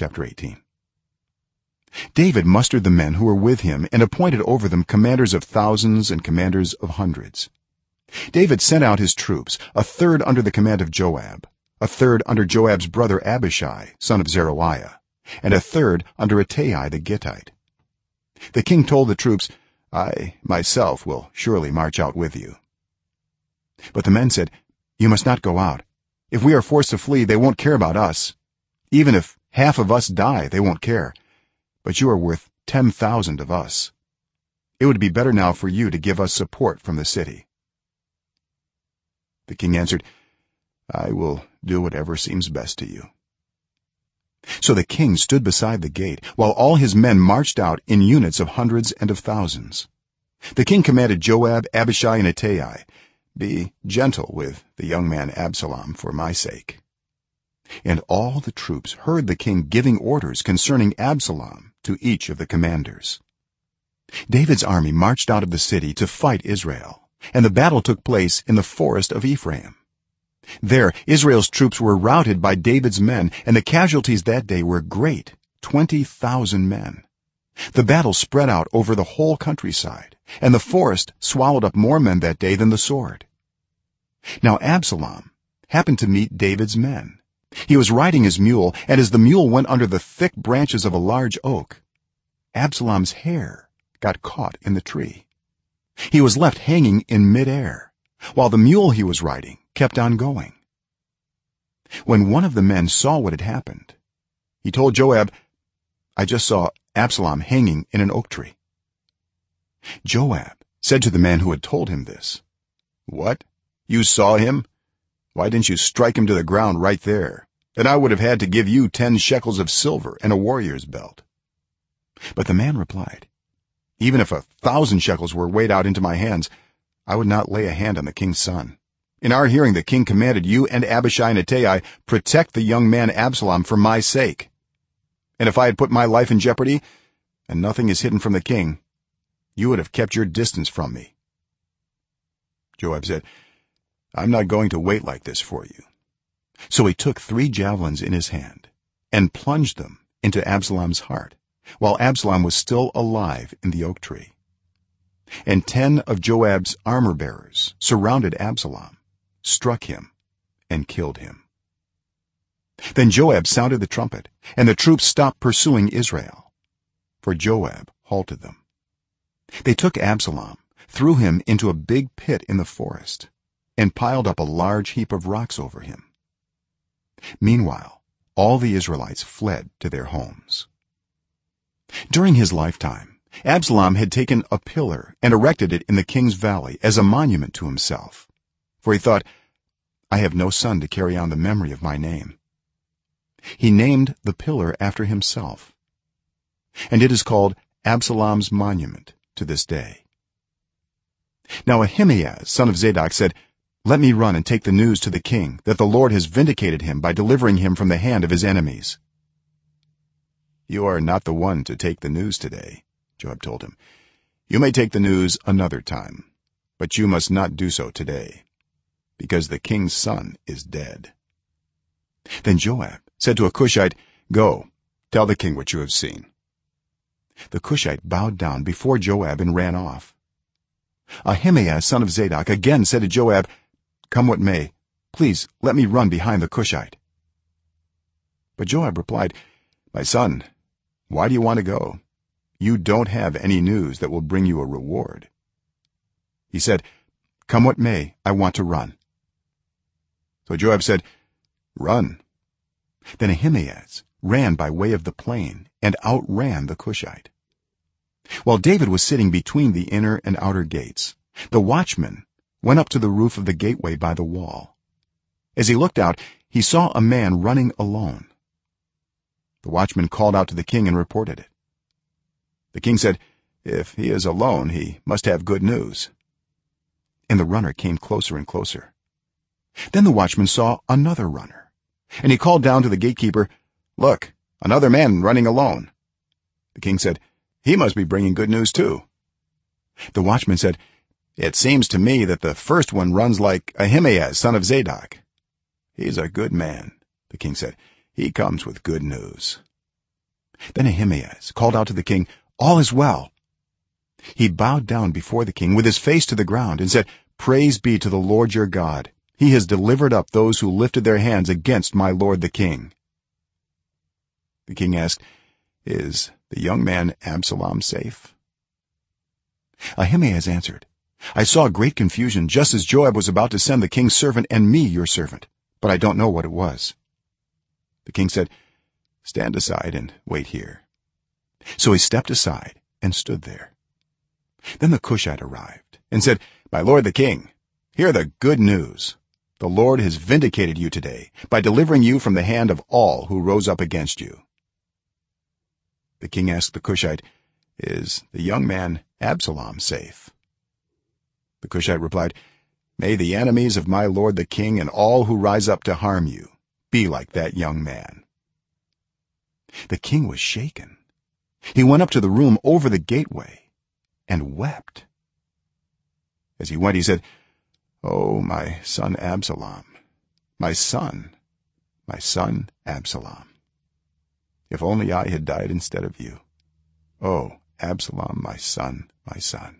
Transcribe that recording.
chapter 18 david mustered the men who were with him and appointed over them commanders of thousands and commanders of hundreds. David sent out his troops a third under the command of joab a third under joab's brother abishai son of zeruiah and a third under ittai the gittite. The king told the troops i myself will surely march out with you. But the men said you must not go out. If we are forced to flee they won't care about us. Even if half of us die they won't care. But you are worth 10000 of us. It would be better now for you to give us support from the city. The king answered i will do whatever seems best to you. So the king stood beside the gate while all his men marched out in units of hundreds and of thousands. The king commanded joab abishai and ittai be gentle with the young man absalom for my sake and all the troops heard the king giving orders concerning absalom to each of the commanders. David's army marched out of the city to fight israel and the battle took place in the forest of ephraim. There israel's troops were routed by david's men and the casualties that day were great 20000 men. The battle spread out over the whole countryside and the forest swallowed up more men that day than the sword. Now absalom happened to meet david's men he was riding his mule and as the mule went under the thick branches of a large oak absalom's hair got caught in the tree. He was left hanging in mid-air while the mule he was riding kept on going. When one of the men saw what had happened he told joab i just saw absalom hanging in an oak tree. Joab said to the man who had told him this what? You saw him why didn't you strike him to the ground right there? And i would have had to give you 10 shekels of silver and a warrior's belt. But the man replied even if a 1000 shekels were weighed out into my hands i would not lay a hand on the king's son. In our hearing the king commanded you and abishai and ittai protect the young man absalom for my sake. And if i had put my life in jeopardy and nothing is hidden from the king you would have kept your distance from me. Joab said i'm not going to wait like this for you. So he took 3 javelins in his hand and plunged them into absalom's heart while absalom was still alive in the oak tree. And 10 of joab's armor bearers surrounded absalom struck him and killed him. Then joab sounded the trumpet and the troops stopped pursuing israel for joab halted them. They took absalom threw him into a big pit in the forest and piled up a large heap of rocks over him. Meanwhile all the israelites fled to their homes. During his lifetime absalom had taken a pillar and erected it in the king's valley as a monument to himself for he thought i have no son to carry on the memory of my name. He named the pillar after himself and it is called absalom's monument to this day. Now ahimaaz son of zadok said let me run and take the news to the king that the lord has vindicated him by delivering him from the hand of his enemies. You are not the one to take the news today joab told him. You may take the news another time but you must not do so today because the king's son is dead. Then joab said to a cushite go tell the king what you have seen. The cushite bowed down before joab and ran off. Ahimaaz son of zadok again said to joab come what may please let me run behind the cushite. But joab replied my son why do you want to go? You don't have any news that will bring you a reward. He said come what may i want to run. So joab said run. Then ahimaaz ran by way of the plain and outran the cushite. While david was sitting between the inner and outer gates the watchman went up to the roof of the gateway by the wall. As he looked out he saw a man running alone. The watchman called out to the king and reported it. The king said if he is alone he must have good news. And the runner came closer and closer. Then the watchman saw another runner and he called down to the gatekeeper look another man running alone. The king said he must be bringing good news too. The watchman said it seems to me that the first one runs like ahimaaz son of zadok. He's a good man the king said. He comes with good news. Then ahimaaz called out to the king all is well. He bowed down before the king with his face to the ground and said praise be to the lord your god. He has delivered up those who lifted their hands against my lord the king. The king asked is the young man absalom safe? Ahimaaz answered i saw great confusion just as joab was about to send the king's servant and me your servant. But i don't know what it was. The king said stand aside and wait here. So he stepped aside and stood there. Then the cushite arrived and said my lord the king hear the good news. The lord has vindicated you today by delivering you from the hand of all who rose up against you. The king asked the cushite is the young man absalom safe the cushite replied may the enemies of my lord the king and all who rise up to harm you be like that young man. The king was shaken. He went up to the room over the gateway and wept. As he went he said oh my son absalom my son my son absalom if only i had died instead of you. Oh absalom my son my son